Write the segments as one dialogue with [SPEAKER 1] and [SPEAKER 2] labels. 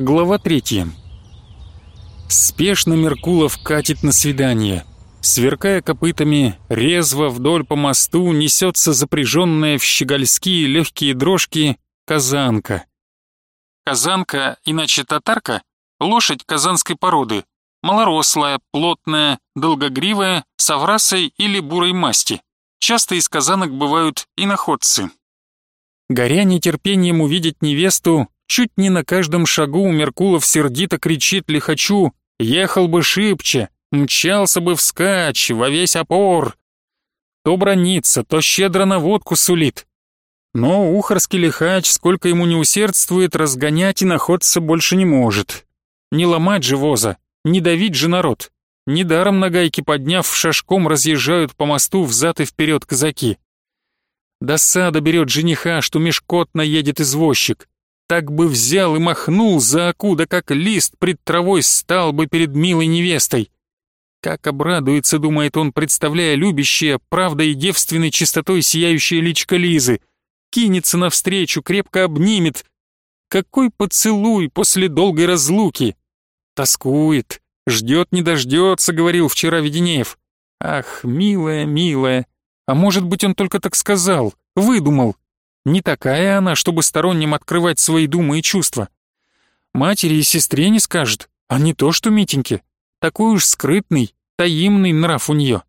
[SPEAKER 1] Глава третья. Спешно Меркулов катит на свидание. Сверкая копытами, резво вдоль по мосту несется запряженная в щегольские легкие дрожки казанка. Казанка, иначе татарка, лошадь казанской породы, малорослая, плотная, долгогривая, с оврасой или бурой масти. Часто из казанок бывают иноходцы. Горя нетерпением увидеть невесту, Чуть не на каждом шагу Меркулов сердито кричит лихачу «Ехал бы шибче, мчался бы вскачь, во весь опор!» То бронится, то щедро на водку сулит. Но ухарский лихач, сколько ему не усердствует, разгонять и находиться больше не может. Не ломать же воза, не давить же народ. Недаром на гайке подняв, шашком разъезжают по мосту взад и вперед казаки. Досада берет жениха, что мешкотно едет извозчик так бы взял и махнул за окуда, как лист пред травой стал бы перед милой невестой. Как обрадуется, думает он, представляя любящее, правдой и девственной чистотой сияющее личко Лизы. Кинется навстречу, крепко обнимет. Какой поцелуй после долгой разлуки! Тоскует, ждет не дождется, говорил вчера Веденеев. Ах, милая, милая. А может быть, он только так сказал, выдумал. Не такая она, чтобы сторонним открывать свои думы и чувства. Матери и сестре не скажет, а не то что Митеньке. Такой уж скрытный, таимный нрав у нее.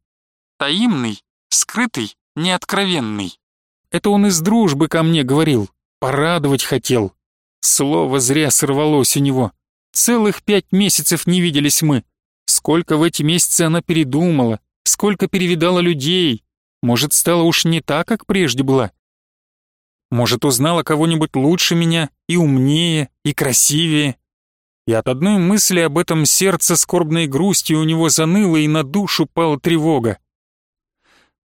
[SPEAKER 1] Таимный, скрытый, неоткровенный. Это он из дружбы ко мне говорил, порадовать хотел. Слово зря сорвалось у него. Целых пять месяцев не виделись мы. Сколько в эти месяцы она передумала, сколько перевидала людей. Может, стала уж не так, как прежде была. Может, узнала кого-нибудь лучше меня, и умнее, и красивее. И от одной мысли об этом сердце скорбной грустью у него заныло, и на душу пала тревога.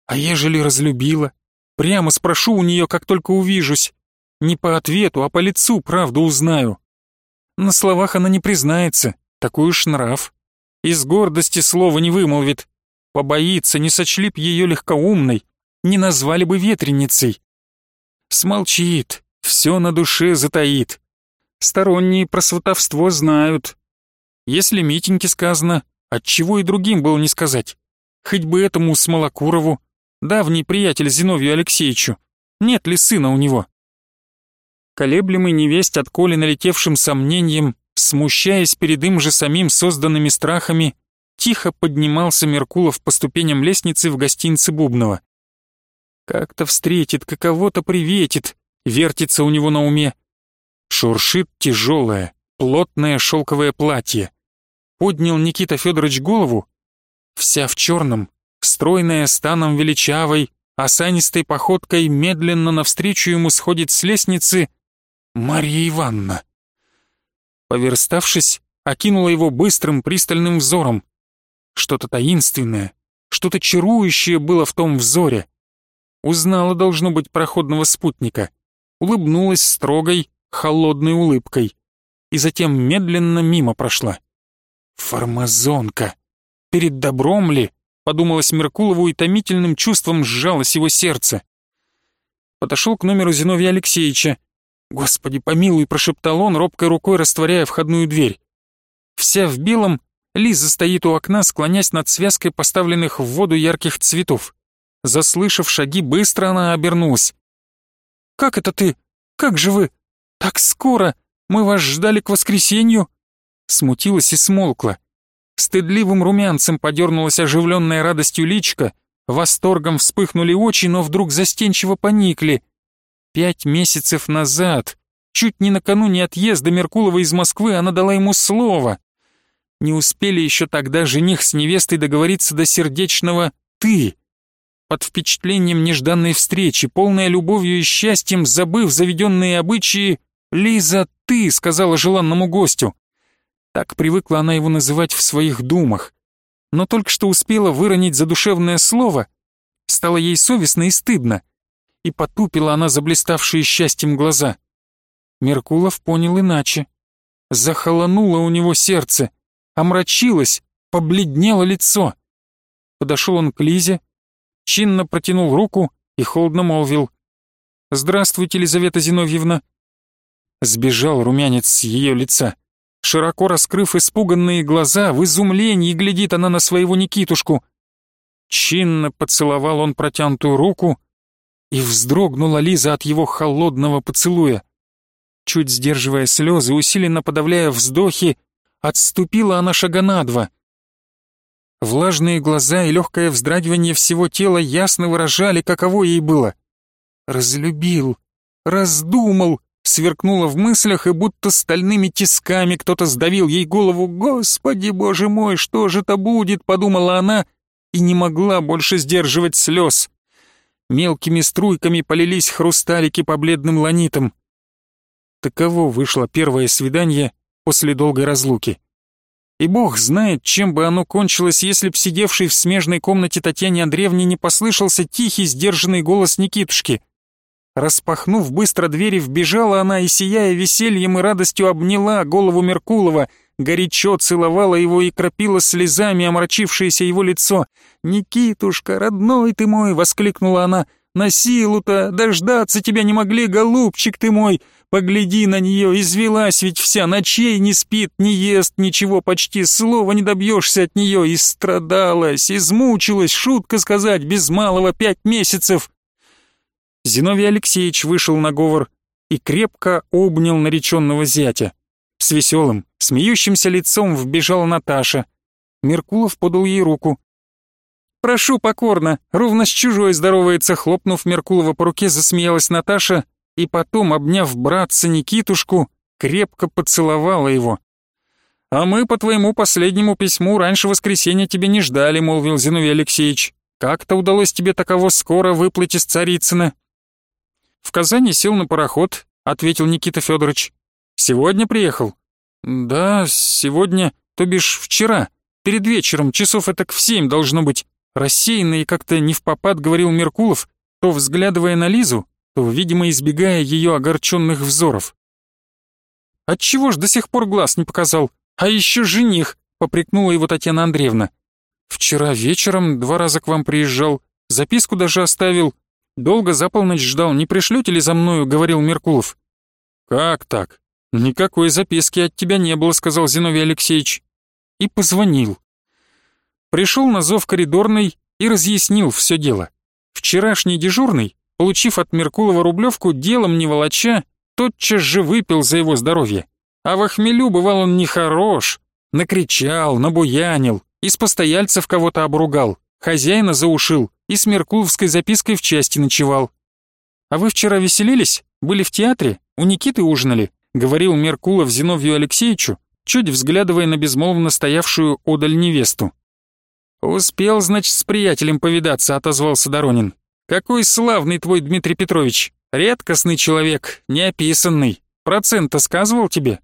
[SPEAKER 1] А ежели разлюбила? Прямо спрошу у нее, как только увижусь. Не по ответу, а по лицу правду узнаю. На словах она не признается, такой уж нрав. Из гордости слова не вымолвит. Побоится, не сочли б ее легкоумной, не назвали бы ветреницей. Смолчит, все на душе затаит. Сторонние про сватовство знают. Если Митеньке сказано, отчего и другим было не сказать. Хоть бы этому Смолокурову, давний приятель Зиновию Алексеевичу, нет ли сына у него? Колеблемый невесть от Коли налетевшим сомнением, смущаясь перед им же самим созданными страхами, тихо поднимался Меркулов по ступеням лестницы в гостинице Бубнова. Как-то встретит, каково-то приветит, вертится у него на уме. Шуршит тяжелое, плотное шелковое платье. Поднял Никита Федорович голову. Вся в черном, стройная станом величавой, осанистой походкой медленно навстречу ему сходит с лестницы Марья Ивановна. Поверставшись, окинула его быстрым пристальным взором. Что-то таинственное, что-то чарующее было в том взоре. Узнала, должно быть, проходного спутника. Улыбнулась строгой, холодной улыбкой. И затем медленно мимо прошла. Формазонка. Перед добром ли? Подумалось Меркулову и томительным чувством сжалось его сердце. Подошел к номеру Зиновия Алексеевича. «Господи, помилуй!» — прошептал он, робкой рукой растворяя входную дверь. Вся в белом, Лиза стоит у окна, склонясь над связкой поставленных в воду ярких цветов. Заслышав шаги, быстро она обернулась. «Как это ты? Как же вы? Так скоро! Мы вас ждали к воскресенью!» Смутилась и смолкла. Стыдливым румянцем подернулась оживленная радостью личка, восторгом вспыхнули очи, но вдруг застенчиво поникли. Пять месяцев назад, чуть не накануне отъезда Меркулова из Москвы, она дала ему слово. Не успели еще тогда жених с невестой договориться до сердечного «ты» под впечатлением нежданной встречи, полная любовью и счастьем, забыв заведенные обычаи, «Лиза, ты!» — сказала желанному гостю. Так привыкла она его называть в своих думах. Но только что успела выронить задушевное слово, стало ей совестно и стыдно, и потупила она заблиставшие счастьем глаза. Меркулов понял иначе. Захолонуло у него сердце, омрачилось, побледнело лицо. Подошел он к Лизе, чинно протянул руку и холодно молвил. «Здравствуйте, Елизавета Зиновьевна». Сбежал румянец с ее лица. Широко раскрыв испуганные глаза, в изумлении глядит она на своего Никитушку. Чинно поцеловал он протянутую руку, и вздрогнула Лиза от его холодного поцелуя. Чуть сдерживая слезы, усиленно подавляя вздохи, отступила она шага на два. Влажные глаза и легкое вздрагивание всего тела ясно выражали, каково ей было. «Разлюбил, раздумал», сверкнуло в мыслях, и будто стальными тисками кто-то сдавил ей голову. «Господи, боже мой, что же это будет?» — подумала она и не могла больше сдерживать слез. Мелкими струйками полились хрусталики по бледным ланитам. Таково вышло первое свидание после долгой разлуки. И бог знает, чем бы оно кончилось, если б сидевший в смежной комнате Татьяне Андреевне не послышался тихий, сдержанный голос Никитушки. Распахнув быстро двери, вбежала она и, сияя весельем и радостью, обняла голову Меркулова, горячо целовала его и кропила слезами омрачившееся его лицо. «Никитушка, родной ты мой!» — воскликнула она. «На силу-то дождаться тебя не могли, голубчик ты мой! Погляди на нее, извелась ведь вся, ночей не спит, не ест, ничего почти, слова не добьешься от нее, истрадалась, измучилась, шутка сказать, без малого пять месяцев!» Зиновий Алексеевич вышел на говор и крепко обнял нареченного зятя. С веселым, смеющимся лицом вбежала Наташа. Меркулов подал ей руку. «Прошу покорно, ровно с чужой здоровается», хлопнув Меркулова по руке, засмеялась Наташа и потом, обняв братца Никитушку, крепко поцеловала его. «А мы по твоему последнему письму раньше воскресенья тебе не ждали», молвил Зиновий Алексеевич. «Как-то удалось тебе таково скоро выплыть из Царицына?» «В Казани сел на пароход», — ответил Никита Федорович. «Сегодня приехал?» «Да, сегодня, то бишь вчера. Перед вечером, часов это в семь должно быть». Рассеянно и как-то не в попад говорил Меркулов, то взглядывая на Лизу, видимо, избегая ее огорченных взоров. «Отчего ж до сих пор глаз не показал? А еще жених!» — попрекнула его Татьяна Андреевна. «Вчера вечером два раза к вам приезжал, записку даже оставил, Долго за полночь ждал, не пришлете ли за мною, говорил Меркулов. Как так? Никакой записки от тебя не было, сказал Зиновий Алексеевич. И позвонил. Пришел на зов коридорный и разъяснил все дело. Вчерашний дежурный, получив от Меркулова рублевку, делом не волоча, тотчас же выпил за его здоровье. А в охмелю бывал он нехорош, накричал, набуянил, из постояльцев кого-то обругал, хозяина заушил, и с Меркуловской запиской в части ночевал. «А вы вчера веселились? Были в театре? У Никиты ужинали?» — говорил Меркулов Зиновью Алексеевичу, чуть взглядывая на безмолвно стоявшую одаль невесту. «Успел, значит, с приятелем повидаться», — отозвался Доронин. «Какой славный твой Дмитрий Петрович! Редкостный человек, неописанный. Процент-то сказывал тебе?»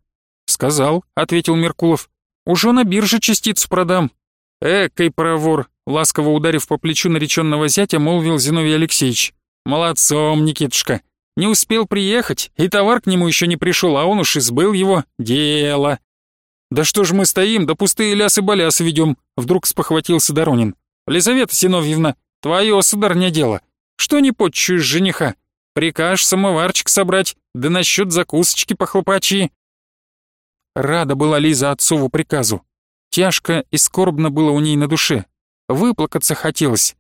[SPEAKER 1] «Сказал», — ответил Меркулов. «Уже на бирже частицу продам». «Экой провор, Ласково ударив по плечу нареченного зятя, молвил Зиновий Алексеевич. «Молодцом, Никитушка. Не успел приехать, и товар к нему еще не пришел, а он уж избыл его. Дело». «Да что ж мы стоим, да пустые лясы-балясы ведем», — вдруг спохватился Доронин. «Лизавета Зиновьевна, твое, сударня, дело. Что не подчуешь жениха? Прикажешь самоварчик собрать, да насчет закусочки похлопачьи». Рада была Лиза отцову приказу. Тяжко и скорбно было у ней на душе. Выплакаться хотелось.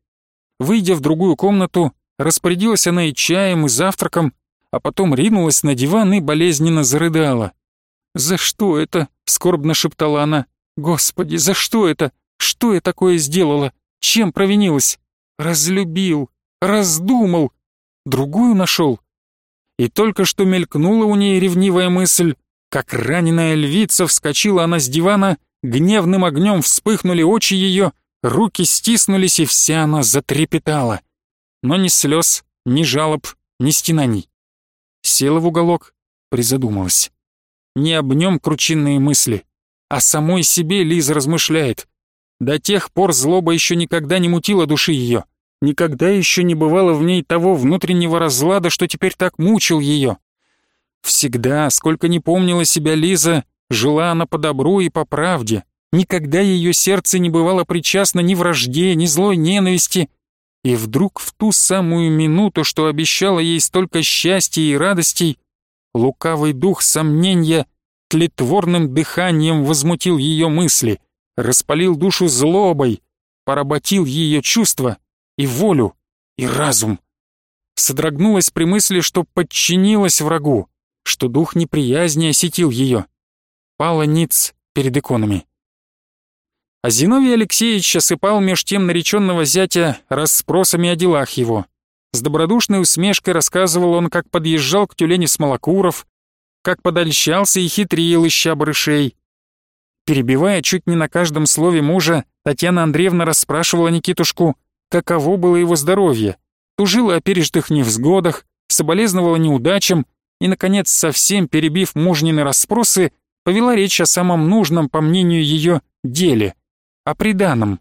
[SPEAKER 1] Выйдя в другую комнату, распорядилась она и чаем, и завтраком, а потом ринулась на диван и болезненно зарыдала. «За что это?» — скорбно шептала она. «Господи, за что это? Что я такое сделала? Чем провинилась? Разлюбил, раздумал, другую нашел». И только что мелькнула у ней ревнивая мысль, как раненая львица вскочила она с дивана, гневным огнем вспыхнули очи ее, Руки стиснулись, и вся она затрепетала. Но ни слез, ни жалоб, ни стенаний. Села в уголок, призадумалась. Не об нем кручинные мысли, а самой себе Лиза размышляет. До тех пор злоба еще никогда не мутила души ее. Никогда еще не бывало в ней того внутреннего разлада, что теперь так мучил ее. Всегда, сколько не помнила себя Лиза, жила она по добру и по правде, Никогда ее сердце не бывало причастно ни вражде, ни злой ненависти. И вдруг в ту самую минуту, что обещала ей столько счастья и радостей, лукавый дух сомнения тлетворным дыханием возмутил ее мысли, распалил душу злобой, поработил ее чувства и волю, и разум. Содрогнулась при мысли, что подчинилась врагу, что дух неприязни осетил ее. Пала ниц перед иконами. А Зиновий Алексеевич осыпал меж тем нареченного зятя расспросами о делах его. С добродушной усмешкой рассказывал он, как подъезжал к тюлени Смолокуров, как подольщался и хитрил, ища барышей. Перебивая чуть не на каждом слове мужа, Татьяна Андреевна расспрашивала Никитушку, каково было его здоровье, тужила о пережитых невзгодах, соболезновала неудачам и, наконец, совсем перебив мужнины расспросы, повела речь о самом нужном, по мнению ее, деле — о приданом.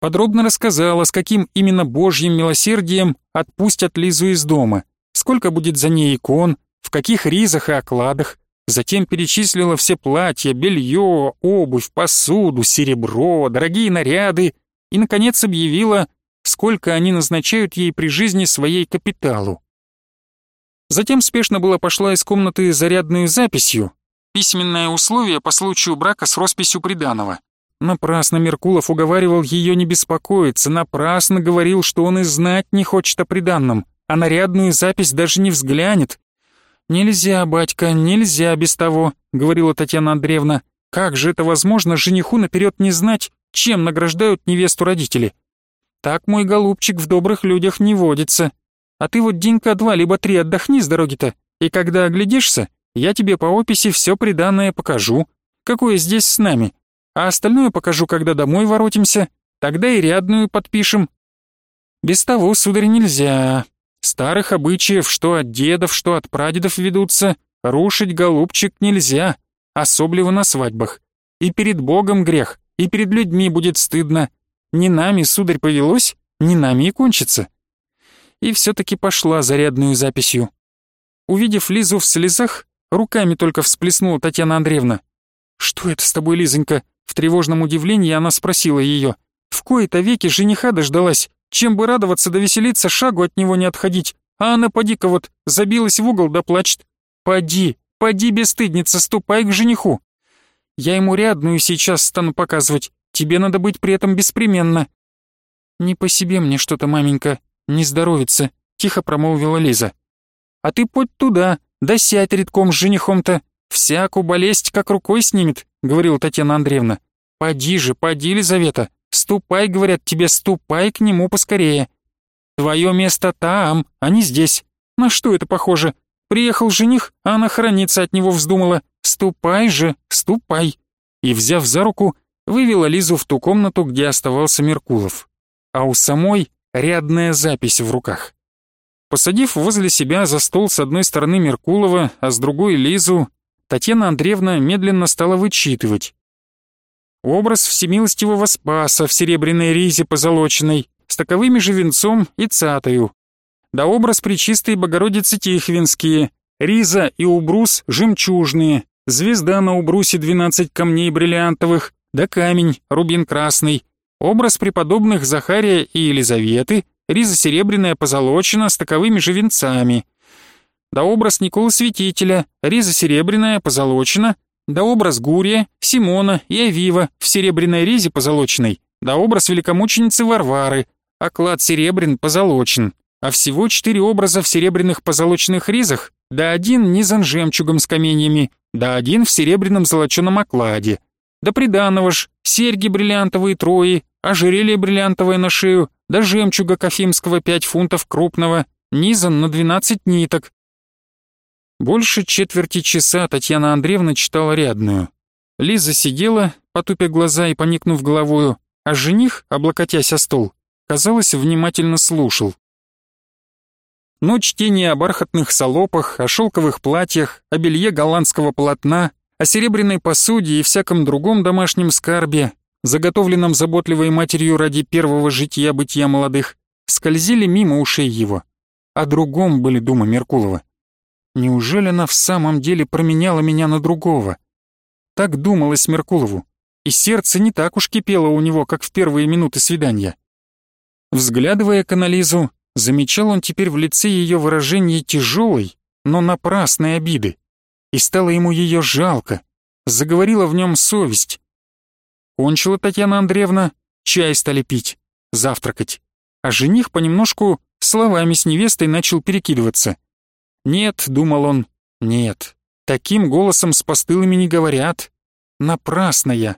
[SPEAKER 1] Подробно рассказала, с каким именно божьим милосердием отпустят Лизу из дома, сколько будет за ней икон, в каких ризах и окладах, затем перечислила все платья, белье, обувь, посуду, серебро, дорогие наряды и, наконец, объявила, сколько они назначают ей при жизни своей капиталу. Затем спешно была пошла из комнаты зарядную записью, письменное условие по случаю брака с росписью приданого. Напрасно Меркулов уговаривал ее не беспокоиться, напрасно говорил, что он и знать не хочет о приданном, а нарядную запись даже не взглянет. «Нельзя, батька, нельзя без того», — говорила Татьяна Андреевна. «Как же это возможно жениху наперед не знать, чем награждают невесту родители? Так мой голубчик в добрых людях не водится. А ты вот денька два либо три отдохни с дороги-то, и когда оглядишься, я тебе по описи все приданное покажу, какое здесь с нами, а остальное покажу, когда домой воротимся, тогда и рядную подпишем. Без того, сударь, нельзя. Старых обычаев, что от дедов, что от прадедов ведутся, рушить, голубчик, нельзя, особливо на свадьбах. И перед Богом грех, и перед людьми будет стыдно. Не нами, сударь, повелось, не нами и кончится. И все-таки пошла зарядную записью. Увидев Лизу в слезах, руками только всплеснула Татьяна Андреевна. «Что это с тобой, Лизонька? В тревожном удивлении она спросила ее. В кои-то веки жениха дождалась. Чем бы радоваться да веселиться, шагу от него не отходить. А она, поди-ка вот, забилась в угол да плачет. Поди, поди, бесстыдница, ступай к жениху. Я ему рядную сейчас стану показывать. Тебе надо быть при этом беспременно. Не по себе мне что-то, маменька, не здоровится, тихо промолвила Лиза. А ты подь туда, да сядь редком с женихом-то. Всяку болезнь как рукой снимет говорила Татьяна Андреевна. «Поди же, поди, Елизавета, ступай, говорят тебе, ступай к нему поскорее. Твое место там, а не здесь. На что это похоже? Приехал жених, а она храниться от него вздумала. Ступай же, ступай!» И, взяв за руку, вывела Лизу в ту комнату, где оставался Меркулов. А у самой рядная запись в руках. Посадив возле себя за стол с одной стороны Меркулова, а с другой Лизу, Татьяна Андреевна медленно стала вычитывать. Образ всемилостивого Спаса в серебряной ризе позолоченной, с таковыми же венцом и цатою. Да образ Пречистой Богородицы Тихвинские, риза и убрус жемчужные, звезда на убрусе двенадцать камней бриллиантовых, да камень, рубин красный, образ преподобных Захария и Елизаветы, риза серебряная позолочена с таковыми же венцами, да образ Николы Святителя, риза серебряная, позолочена, да образ Гурия, Симона и Авива в серебряной ризе позолоченной, да образ великомученицы Варвары, оклад серебрян позолочен, а всего четыре образа в серебряных позолоченных ризах, да один низан жемчугом с каменьями, да один в серебряном золоченом окладе, да приданого ж, серьги бриллиантовые трои, ожерелье бриллиантовое на шею, да жемчуга кофимского пять фунтов крупного, низан на двенадцать ниток, больше четверти часа Татьяна Андреевна читала рядную. Лиза сидела, потупя глаза и поникнув головою, а жених, облокотясь о стол, казалось, внимательно слушал. Но чтение о бархатных салопах, о шелковых платьях, о белье голландского полотна, о серебряной посуде и всяком другом домашнем скарбе, заготовленном заботливой матерью ради первого жития-бытия молодых, скользили мимо ушей его. О другом были думы Меркулова. Неужели она в самом деле променяла меня на другого? Так думалось Меркулову, и сердце не так уж кипело у него, как в первые минуты свидания. Взглядывая к анализу, замечал он теперь в лице ее выражение тяжелой, но напрасной обиды. и стало ему ее жалко. Заговорила в нем совесть. Кончила Татьяна Андреевна, чай стали пить, завтракать. А жених понемножку словами с невестой начал перекидываться. «Нет», — думал он, — «нет, таким голосом с постылыми не говорят. Напрасно я.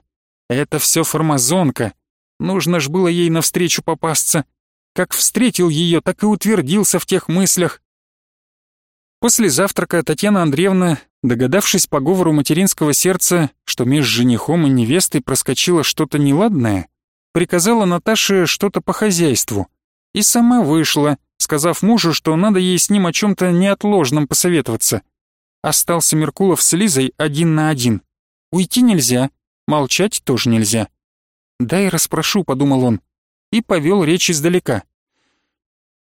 [SPEAKER 1] Это все формазонка. Нужно ж было ей навстречу попасться. Как встретил ее, так и утвердился в тех мыслях. После завтрака Татьяна Андреевна, догадавшись по говору материнского сердца, что между женихом и невестой проскочило что-то неладное, приказала Наташе что-то по хозяйству и сама вышла, сказав мужу, что надо ей с ним о чем-то неотложном посоветоваться. Остался Меркулов с Лизой один на один. Уйти нельзя, молчать тоже нельзя. «Дай расспрошу», — подумал он, и повел речь издалека.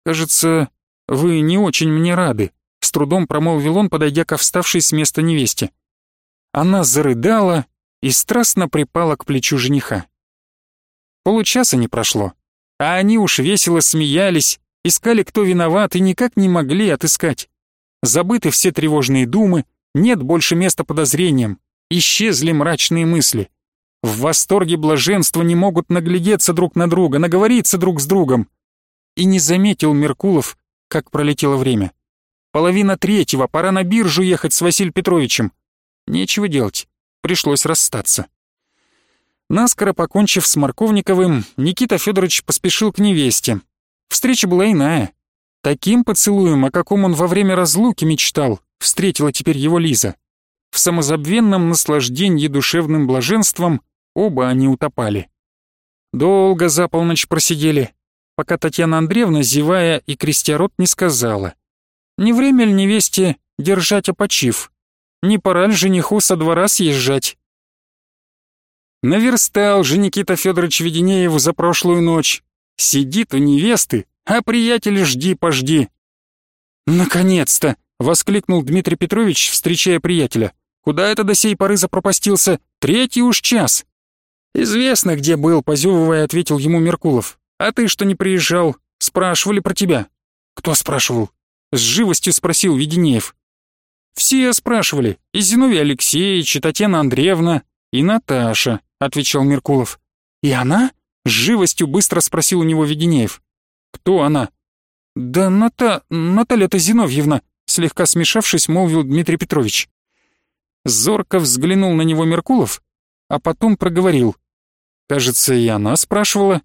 [SPEAKER 1] «Кажется, вы не очень мне рады», с трудом промолвил он, подойдя ко вставшей с места невесте. Она зарыдала и страстно припала к плечу жениха. Получаса не прошло, а они уж весело смеялись, искали, кто виноват, и никак не могли отыскать. Забыты все тревожные думы, нет больше места подозрениям, исчезли мрачные мысли. В восторге блаженства не могут наглядеться друг на друга, наговориться друг с другом. И не заметил Меркулов, как пролетело время. Половина третьего, пора на биржу ехать с Василием Петровичем. Нечего делать, пришлось расстаться. Наскоро покончив с Марковниковым, Никита Федорович поспешил к невесте. Встреча была иная. Таким поцелуем, о каком он во время разлуки мечтал, встретила теперь его Лиза. В самозабвенном наслаждении душевным блаженством оба они утопали. Долго за полночь просидели, пока Татьяна Андреевна, зевая и крестя рот, не сказала — не время ли невесте держать опочив? Не пора ли жениху со двора съезжать? Наверстал же Никита Федорович Веденееву за прошлую ночь. Сидит у невесты, а приятель жди-пожди. «Наконец-то!» — воскликнул Дмитрий Петрович, встречая приятеля. «Куда это до сей поры запропастился? Третий уж час!» «Известно, где был», — позевывая, ответил ему Меркулов. «А ты что не приезжал? Спрашивали про тебя». «Кто спрашивал?» С живостью спросил Веденеев. «Все спрашивали. И Зиновий Алексеевич, и Татьяна Андреевна, и Наташа», — отвечал Меркулов. «И она?» — с живостью быстро спросил у него Веденеев. «Кто она?» «Да Ната... Наталья-то Зиновьевна», — слегка смешавшись, молвил Дмитрий Петрович. Зорко взглянул на него Меркулов, а потом проговорил. «Кажется, и она спрашивала».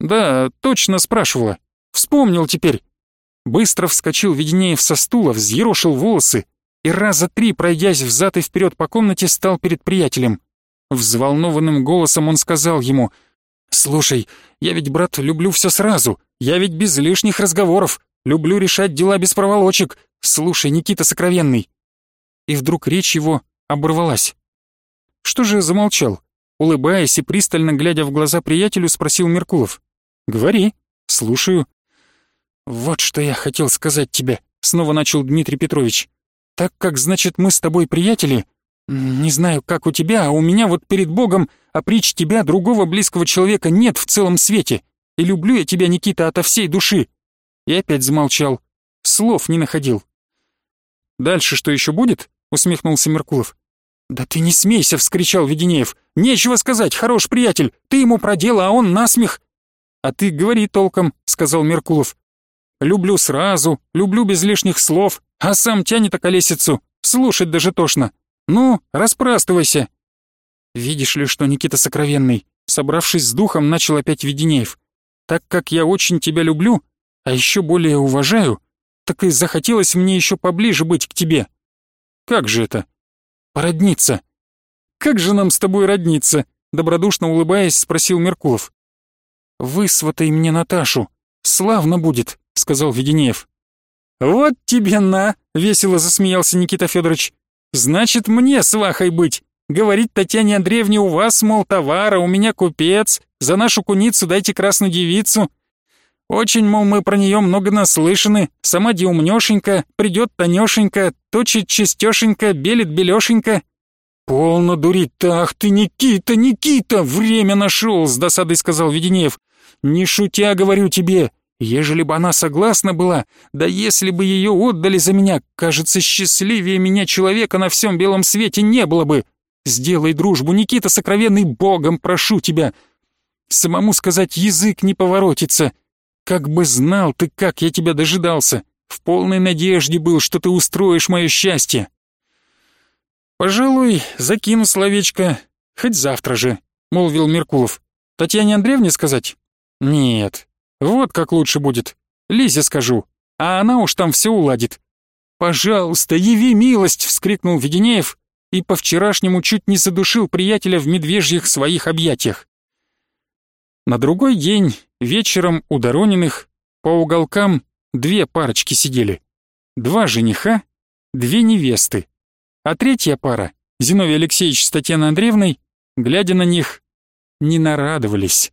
[SPEAKER 1] «Да, точно спрашивала. Вспомнил теперь. Быстро вскочил Веденеев со стула, взъерошил волосы и раза три, пройдясь взад и вперед по комнате, стал перед приятелем. Взволнованным голосом он сказал ему, «Слушай, я ведь, брат, люблю все сразу, я ведь без лишних разговоров, люблю решать дела без проволочек. Слушай, Никита Сокровенный». И вдруг речь его оборвалась. Что же замолчал? Улыбаясь и пристально глядя в глаза приятелю, спросил Меркулов. «Говори, слушаю». «Вот что я хотел сказать тебе», — снова начал Дмитрий Петрович. «Так как, значит, мы с тобой приятели, не знаю, как у тебя, а у меня вот перед Богом, притч тебя, другого близкого человека нет в целом свете. И люблю я тебя, Никита, ото всей души». И опять замолчал. Слов не находил. «Дальше что еще будет?» — усмехнулся Меркулов. «Да ты не смейся!» — вскричал Веденеев. «Нечего сказать, хорош приятель, ты ему про дело, а он насмех!» «А ты говори толком», — сказал Меркулов. Люблю сразу, люблю без лишних слов, а сам тянет околесицу, слушать даже тошно. Ну, распростывайся. Видишь ли, что Никита сокровенный, собравшись с духом, начал опять Веденеев. Так как я очень тебя люблю, а еще более уважаю, так и захотелось мне еще поближе быть к тебе. Как же это? Породниться. Как же нам с тобой родниться? Добродушно улыбаясь, спросил Меркулов. Высватай мне Наташу, славно будет сказал Веденеев. «Вот тебе на!» — весело засмеялся Никита Федорович. «Значит, мне свахой быть. Говорит Татьяне Андреевне, у вас, мол, товара, у меня купец, за нашу куницу дайте красную девицу. Очень, мол, мы про нее много наслышаны, сама де умнёшенька, придет тонёшенька, точит чистёшенька, белит белёшенька». «Полно дурить-то, ах ты, Никита, Никита, время нашел!» — с досадой сказал Веденеев. «Не шутя, говорю тебе, Ежели бы она согласна была, да если бы ее отдали за меня, кажется, счастливее меня человека на всем белом свете не было бы. Сделай дружбу, Никита, сокровенный богом, прошу тебя. Самому сказать язык не поворотится. Как бы знал ты, как я тебя дожидался. В полной надежде был, что ты устроишь мое счастье. Пожалуй, закину словечко, хоть завтра же, молвил Меркулов. Татьяне Андреевне сказать? Нет, вот как лучше будет. Лизе скажу, а она уж там все уладит. «Пожалуйста, яви милость!» — вскрикнул Веденеев и по-вчерашнему чуть не задушил приятеля в медвежьих своих объятиях. На другой день, вечером у Дорониных, по уголкам две парочки сидели. Два жениха, две невесты. А третья пара, Зиновий Алексеевич с Татьяной Андреевной, глядя на них, не нарадовались.